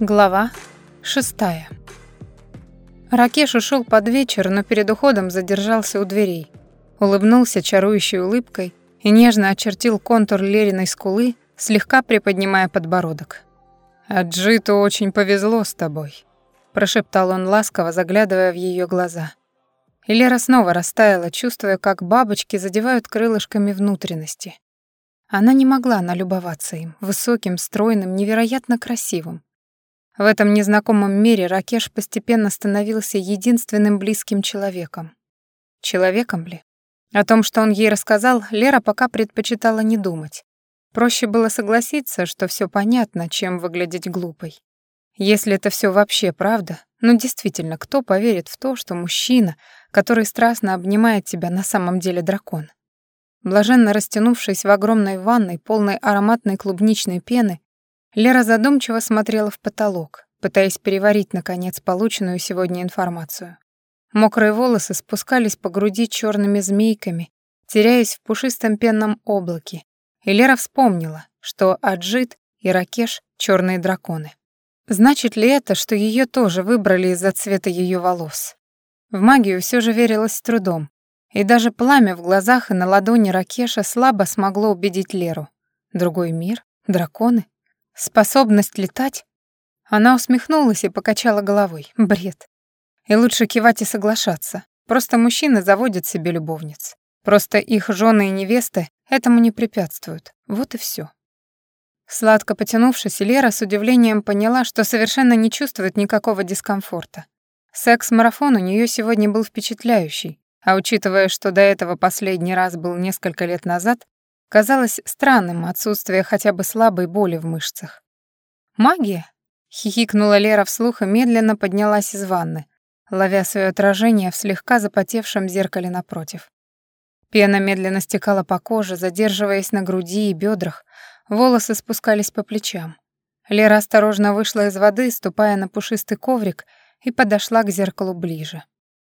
Глава шестая. Ракеш ушел под вечер, но перед уходом задержался у дверей. Улыбнулся чарующей улыбкой и нежно очертил контур Лериной скулы, слегка приподнимая подбородок. «Аджиту очень повезло с тобой», — прошептал он ласково, заглядывая в ее глаза. И Лера снова растаяла, чувствуя, как бабочки задевают крылышками внутренности. Она не могла налюбоваться им, высоким, стройным, невероятно красивым. В этом незнакомом мире Ракеш постепенно становился единственным близким человеком. Человеком ли? О том, что он ей рассказал, Лера пока предпочитала не думать. Проще было согласиться, что все понятно, чем выглядеть глупой. Если это все вообще правда, ну действительно, кто поверит в то, что мужчина, который страстно обнимает тебя, на самом деле дракон? Блаженно растянувшись в огромной ванной, полной ароматной клубничной пены, Лера задумчиво смотрела в потолок, пытаясь переварить, наконец, полученную сегодня информацию. Мокрые волосы спускались по груди черными змейками, теряясь в пушистом пенном облаке, и Лера вспомнила, что Аджит и Ракеш — черные драконы. Значит ли это, что ее тоже выбрали из-за цвета ее волос? В магию все же верилось с трудом, и даже пламя в глазах и на ладони Ракеша слабо смогло убедить Леру. Другой мир? Драконы? способность летать? Она усмехнулась и покачала головой. Бред. И лучше кивать и соглашаться. Просто мужчины заводят себе любовниц. Просто их жены и невесты этому не препятствуют. Вот и все. Сладко потянувшись, Лера с удивлением поняла, что совершенно не чувствует никакого дискомфорта. Секс-марафон у нее сегодня был впечатляющий, а учитывая, что до этого последний раз был несколько лет назад, Казалось странным отсутствие хотя бы слабой боли в мышцах. «Магия?» — хихикнула Лера вслух и медленно поднялась из ванны, ловя свое отражение в слегка запотевшем зеркале напротив. Пена медленно стекала по коже, задерживаясь на груди и бедрах, волосы спускались по плечам. Лера осторожно вышла из воды, ступая на пушистый коврик, и подошла к зеркалу ближе.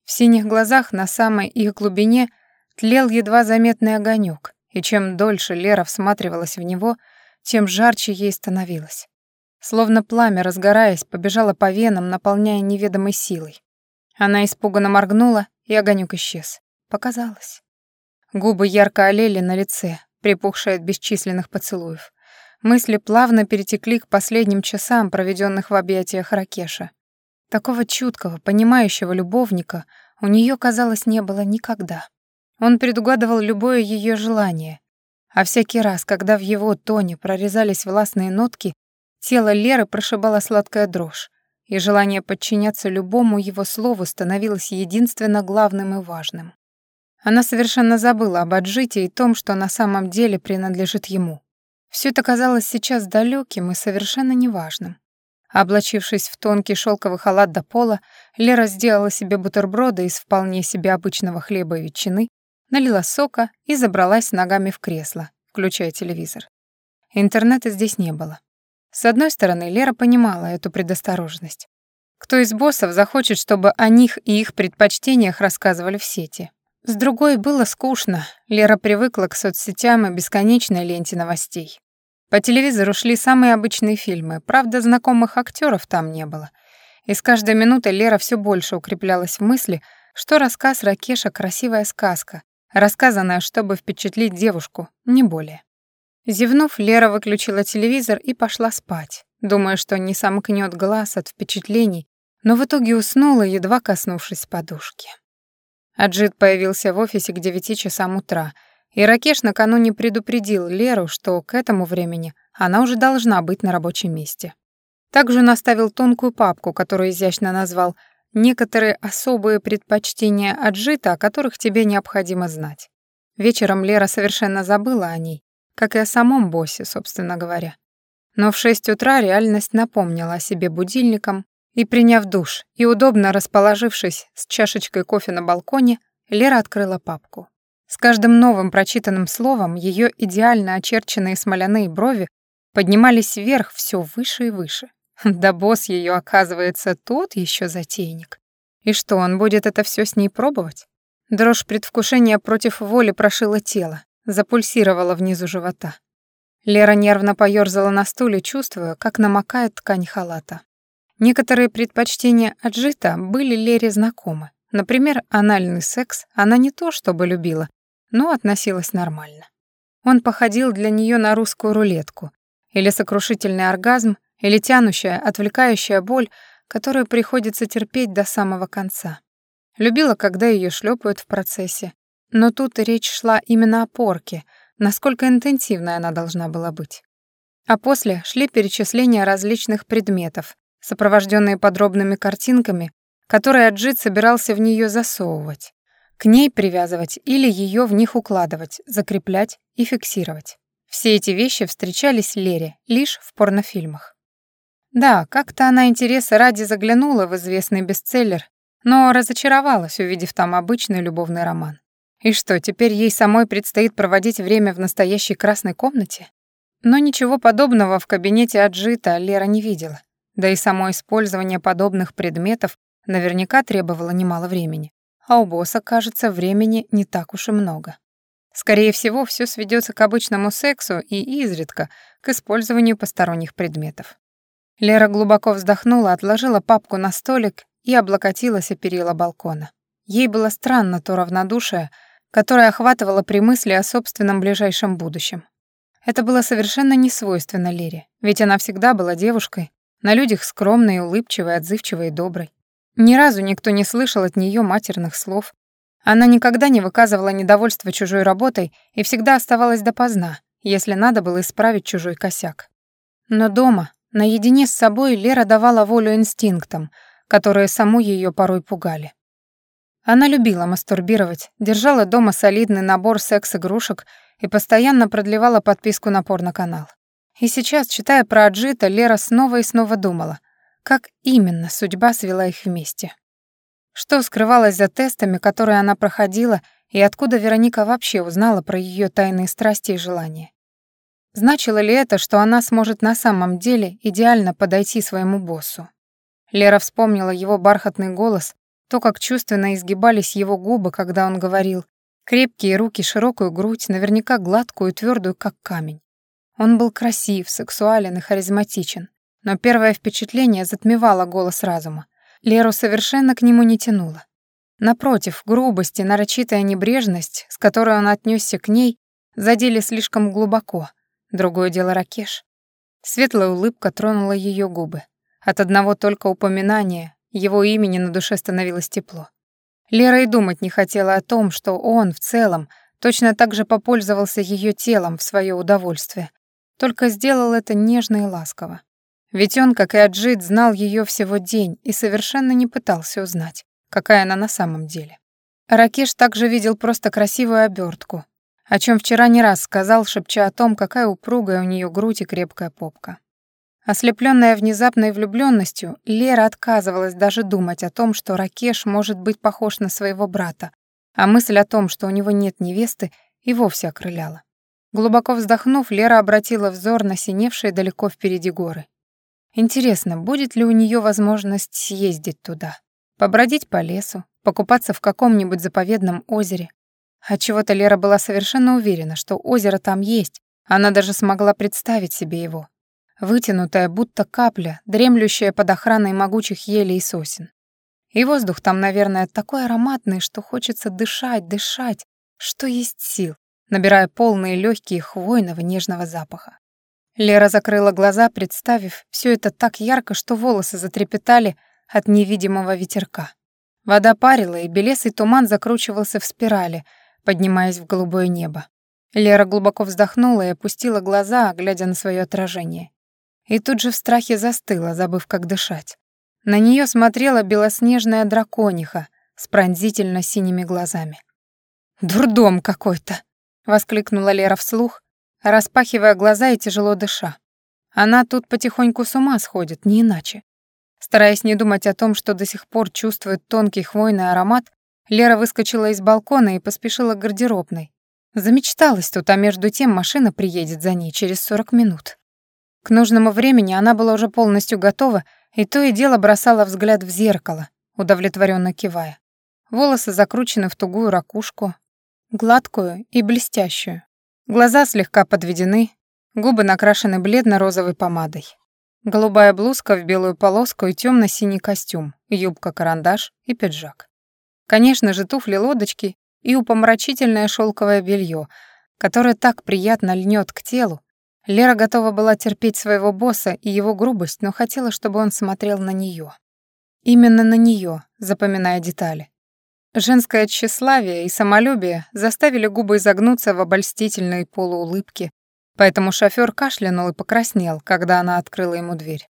В синих глазах на самой их глубине тлел едва заметный огонек, и чем дольше Лера всматривалась в него, тем жарче ей становилось. Словно пламя, разгораясь, побежало по венам, наполняя неведомой силой. Она испуганно моргнула, и огонек исчез. Показалось. Губы ярко олели на лице, припухшие от бесчисленных поцелуев. Мысли плавно перетекли к последним часам, проведенных в объятиях Ракеша. Такого чуткого, понимающего любовника у нее, казалось, не было никогда. Он предугадывал любое ее желание, а всякий раз, когда в его тоне прорезались властные нотки, тело Леры прошибала сладкая дрожь, и желание подчиняться любому его слову становилось единственно главным и важным. Она совершенно забыла об отжитии и том, что на самом деле принадлежит ему. Все это казалось сейчас далеким и совершенно неважным. Облачившись в тонкий шелковый халат до пола, Лера сделала себе бутерброды из вполне себе обычного хлеба и ветчины, налила сока и забралась ногами в кресло, включая телевизор. Интернета здесь не было. С одной стороны, Лера понимала эту предосторожность. Кто из боссов захочет, чтобы о них и их предпочтениях рассказывали в сети? С другой, было скучно. Лера привыкла к соцсетям и бесконечной ленте новостей. По телевизору шли самые обычные фильмы, правда, знакомых актеров там не было. И с каждой минутой Лера все больше укреплялась в мысли, что рассказ Ракеша — красивая сказка, рассказанное, чтобы впечатлить девушку, не более. Зевнув, Лера выключила телевизор и пошла спать, думая, что не сомкнет глаз от впечатлений, но в итоге уснула, едва коснувшись подушки. Аджит появился в офисе к девяти часам утра, и Ракеш накануне предупредил Леру, что к этому времени она уже должна быть на рабочем месте. Также он оставил тонкую папку, которую изящно назвал Некоторые особые предпочтения Аджита, о которых тебе необходимо знать. Вечером Лера совершенно забыла о ней, как и о самом боссе, собственно говоря. Но в шесть утра реальность напомнила о себе будильником, и, приняв душ и удобно расположившись с чашечкой кофе на балконе, Лера открыла папку. С каждым новым прочитанным словом ее идеально очерченные смоляные брови поднимались вверх все выше и выше. Да босс ее, оказывается, тот еще затейник. И что, он будет это все с ней пробовать? Дрожь предвкушения против воли прошила тело, запульсировала внизу живота. Лера нервно поёрзала на стуле, чувствуя, как намокает ткань халата. Некоторые предпочтения Аджита были Лере знакомы. Например, анальный секс она не то чтобы любила, но относилась нормально. Он походил для нее на русскую рулетку, или сокрушительный оргазм, Или тянущая, отвлекающая боль, которую приходится терпеть до самого конца. Любила, когда ее шлепают в процессе. Но тут речь шла именно о порке, насколько интенсивной она должна была быть. А после шли перечисления различных предметов, сопровожденные подробными картинками, которые Аджит собирался в нее засовывать, к ней привязывать или ее в них укладывать, закреплять и фиксировать. Все эти вещи встречались Лере лишь в порнофильмах. Да, как-то она интерес ради заглянула в известный бестселлер, но разочаровалась, увидев там обычный любовный роман. И что, теперь ей самой предстоит проводить время в настоящей красной комнате? Но ничего подобного в кабинете Аджита Лера не видела. Да и само использование подобных предметов наверняка требовало немало времени. А у босса, кажется, времени не так уж и много. Скорее всего, все сведется к обычному сексу и изредка к использованию посторонних предметов. Лера глубоко вздохнула, отложила папку на столик и облокотилась о перила балкона. Ей было странно то равнодушие, которое охватывало при мысли о собственном ближайшем будущем. Это было совершенно не свойственно Лере, ведь она всегда была девушкой, на людях скромной, улыбчивой, отзывчивой и доброй. Ни разу никто не слышал от нее матерных слов. Она никогда не выказывала недовольства чужой работой и всегда оставалась допоздна, если надо было исправить чужой косяк. Но дома, наедине с собой Лера давала волю инстинктам, которые саму ее порой пугали. Она любила мастурбировать, держала дома солидный набор секс-игрушек и постоянно продлевала подписку на порноканал. И сейчас, читая про Аджита, Лера снова и снова думала, как именно судьба свела их вместе. Что скрывалось за тестами, которые она проходила, и откуда Вероника вообще узнала про ее тайные страсти и желания. Значило ли это, что она сможет на самом деле идеально подойти своему боссу? Лера вспомнила его бархатный голос, то, как чувственно изгибались его губы, когда он говорил, крепкие руки, широкую грудь, наверняка гладкую и твердую, как камень. Он был красив, сексуален и харизматичен, но первое впечатление затмевало голос разума. Леру совершенно к нему не тянуло. Напротив, грубость и нарочитая небрежность, с которой он отнесся к ней, задели слишком глубоко — Другое дело Ракеш. Светлая улыбка тронула ее губы. От одного только упоминания его имени на душе становилось тепло. Лера и думать не хотела о том, что он в целом точно так же попользовался ее телом в свое удовольствие, только сделал это нежно и ласково. Ведь он, как и Аджит, знал ее всего день и совершенно не пытался узнать, какая она на самом деле. Ракеш также видел просто красивую обертку, о чем вчера не раз сказал, шепча о том, какая упругая у нее грудь и крепкая попка. Ослепленная внезапной влюбленностью, Лера отказывалась даже думать о том, что Ракеш может быть похож на своего брата, а мысль о том, что у него нет невесты, и вовсе окрыляла. Глубоко вздохнув, Лера обратила взор на синевшие далеко впереди горы. Интересно, будет ли у нее возможность съездить туда? Побродить по лесу, покупаться в каком-нибудь заповедном озере, Отчего-то Лера была совершенно уверена, что озеро там есть, она даже смогла представить себе его вытянутая, будто капля, дремлющая под охраной могучих елей и сосен. И воздух там, наверное, такой ароматный, что хочется дышать, дышать, что есть сил, набирая полные легкие хвойного нежного запаха. Лера закрыла глаза, представив все это так ярко, что волосы затрепетали от невидимого ветерка. Вода парила, и белесый туман закручивался в спирали, Поднимаясь в голубое небо. Лера глубоко вздохнула и опустила глаза, глядя на свое отражение. И тут же в страхе застыла, забыв, как дышать. На нее смотрела белоснежная дракониха с пронзительно синими глазами. «Дурдом какой-то!» — воскликнула Лера вслух, распахивая глаза и тяжело дыша. Она тут потихоньку с ума сходит, не иначе. Стараясь не думать о том, что до сих пор чувствует тонкий хвойный аромат, Лера выскочила из балкона и поспешила к гардеробной. Замечталась тут, а между тем машина приедет за ней через 40 минут. К нужному времени она была уже полностью готова и то и дело бросала взгляд в зеркало, удовлетворенно кивая. Волосы закручены в тугую ракушку, гладкую и блестящую. Глаза слегка подведены, губы накрашены бледно-розовой помадой. Голубая блузка в белую полоску и темно синий костюм, юбка-карандаш и пиджак. Конечно же, туфли лодочки и упомрачительное шелковое белье, которое так приятно льнет к телу. Лера готова была терпеть своего босса и его грубость, но хотела, чтобы он смотрел на нее. Именно на нее, запоминая детали. Женское тщеславие и самолюбие заставили губы изогнуться в обольстительной полуулыбке, поэтому шофер кашлянул и покраснел, когда она открыла ему дверь.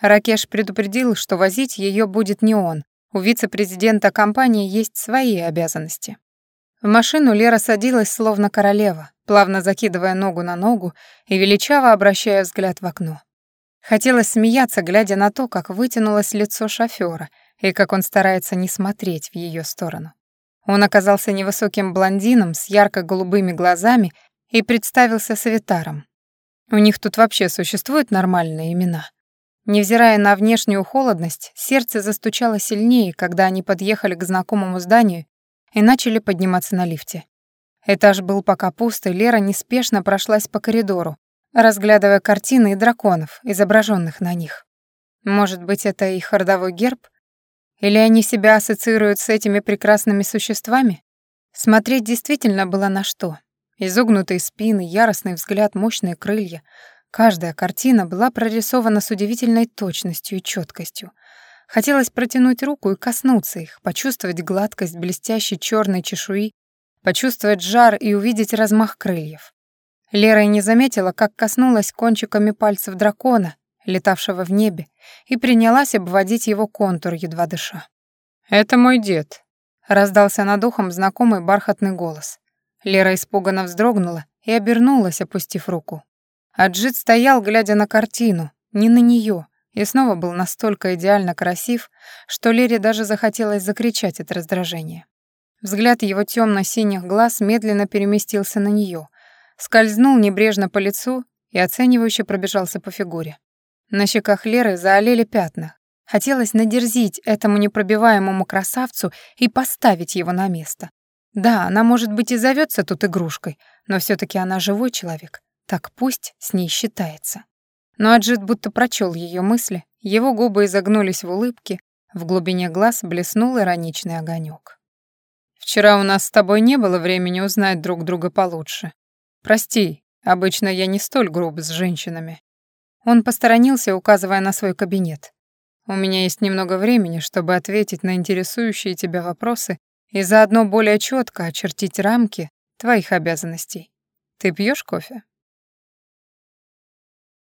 Ракеш предупредил, что возить ее будет не он, у вице-президента компании есть свои обязанности. В машину Лера садилась словно королева, плавно закидывая ногу на ногу и величаво обращая взгляд в окно. Хотелось смеяться, глядя на то, как вытянулось лицо шофёра и как он старается не смотреть в её сторону. Он оказался невысоким блондином с ярко-голубыми глазами и представился Савитаром. У них тут вообще существуют нормальные имена. Невзирая на внешнюю холодность, сердце застучало сильнее, когда они подъехали к знакомому зданию и начали подниматься на лифте. Этаж был пока пуст, и Лера неспешно прошлась по коридору, разглядывая картины и драконов, изображенных на них. Может быть, это их родовой герб? Или они себя ассоциируют с этими прекрасными существами? Смотреть действительно было на что. Изогнутые спины, яростный взгляд, мощные крылья, Каждая картина была прорисована с удивительной точностью и четкостью. Хотелось протянуть руку и коснуться их, почувствовать гладкость блестящей черной чешуи, почувствовать жар и увидеть размах крыльев. Лера и не заметила, как коснулась кончиками пальцев дракона, летавшего в небе, и принялась обводить его контур, едва дыша. «Это мой дед», — раздался над ухом знакомый бархатный голос. Лера испуганно вздрогнула и обернулась, опустив руку. Аджит стоял, глядя на картину, не на нее, и снова был настолько идеально красив, что Лере даже захотелось закричать от раздражения. Взгляд его темно-синих глаз медленно переместился на нее, скользнул небрежно по лицу и оценивающе пробежался по фигуре. На щеках Леры заолели пятна. Хотелось надерзить этому непробиваемому красавцу и поставить его на место. Да, она, может быть, и зовется тут игрушкой, но все таки она живой человек, так пусть с ней считается. Но Аджит будто прочел ее мысли, его губы изогнулись в улыбке, в глубине глаз блеснул ироничный огонек. «Вчера у нас с тобой не было времени узнать друг друга получше. Прости, обычно я не столь груб с женщинами». Он посторонился, указывая на свой кабинет. «У меня есть немного времени, чтобы ответить на интересующие тебя вопросы и заодно более четко очертить рамки твоих обязанностей. Ты пьешь кофе?»